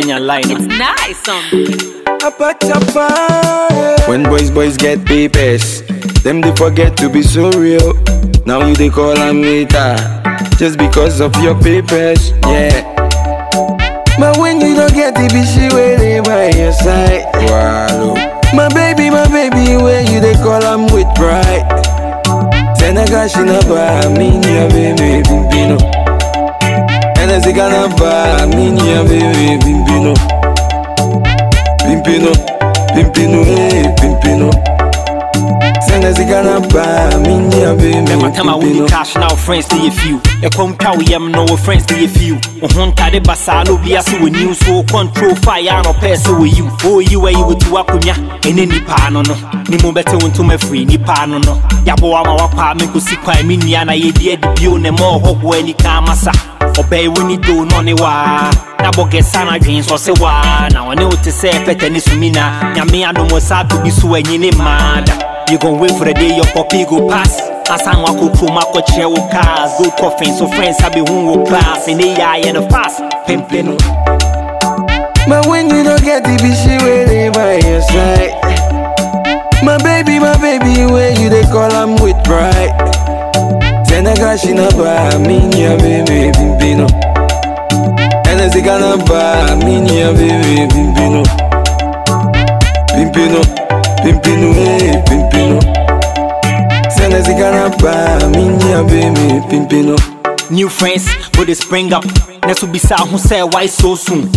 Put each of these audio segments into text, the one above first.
on your line. It's nice on me. Apa chapa. When boys boys get papers, them they forget to be so real. Now you they call them later, just because of your papers, yeah. But when you don't get it, be she waiting by your side. Wow. My baby, my baby, where you they call them with pride. Senegal, she never mean ya baby, bimbino. And as can never mean ya baby, bimbino. Pimpino, pimpino, eh, pimpino. Senegal, she can never mean ya baby, Remember time I would pimpino. cash now friends to a few. A come cow yam no friends to a few. On tade basalo be as we new so control fire no person with you. Oh you where you would do akunya. Ene nipa no no. Ni mo bete wonto me free nipa no no. Yabo ama wapa me ko si kwan me nua na ye die de bio ne mo hobo ani ka masa. Obey we ni do no ne wa. na bɔgɛ sa na dwen sɔ se waa na ɔne wo te sɛ pɛtɛ ne sumina. na nyame adomɔ saa tobi so anyi ne mmaa da You gon' wait for the day your puppy go pass. Asan wa ko kuro ma ko kyerɛ wo cars. Gold coffin so friends sabi hun wo class. não yɛ ayɛ no fast. Pimpin no. My when you don't get the bitch, she waiting by your side. My baby, my baby, when you they call I'm with pride. Senegal, she not by me, yeah, baby, baby, no. Ya baby, bimbino. Pimpino, pimpino, eh, pimpino. Mean ya baby, pimpino. New friends go they spring up Next will be sad who say why so soon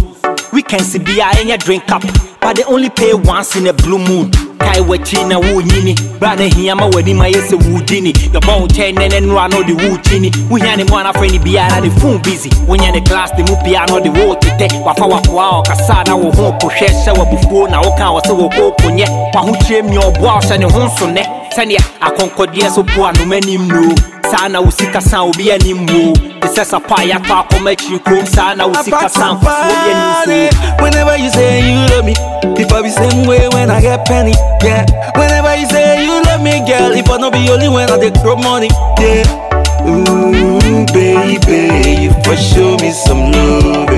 Weekends be a in your drink up But they only pay once in a blue moon tae w'akyi na wonyini bra na hia ma w'ani ma yɛ sɛ the yɛbɔ wo kyɛn no ne nora na ɔde wokyini wohia ne mu anafrɛ ne biara ne fun busy. Wonyɛ ne class de mu pia no de wo tetɛ wafa wakoa ɔkasa na wo ho pohwɛ hyɛ w'abufuo na woka wɔ sɛ wɔkookonyɛ w'ahokyerɛm nea ɔboa ɔhyɛ ne ho nsonɛ sɛnea akɔnkɔdeɛ so po anom anim noo saa na wo sika san obi anim wo te sɛ sapa a yɛatɔ akɔma akyiri kurom saa na wo sika san fofoɔ bi anim so Whenever you say you love me, if I be same way when I get penny, yeah. Whenever you say you love me, girl, if I not be only when I take throw money, yeah. Ooh, baby, you for show me some love.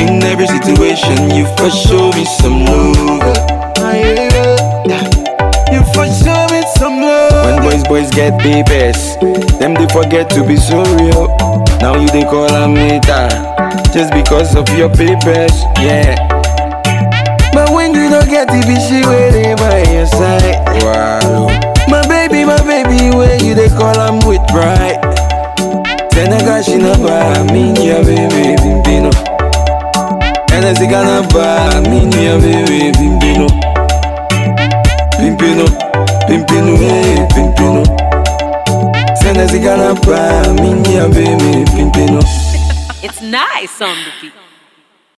In every situation, you for show me some love. When boys get papers, them they forget to be so real. Now you they call them later, just because of your papers, yeah. But when you don't get it, be she waiting by your side. Wow. My baby, my baby, where you they call them with pride. Senegal, she never mean ya baby, bimbino. And as they gonna buy, mean ya baby, bimbino. Pimpino, eh, pimpino. It's nice on the beat.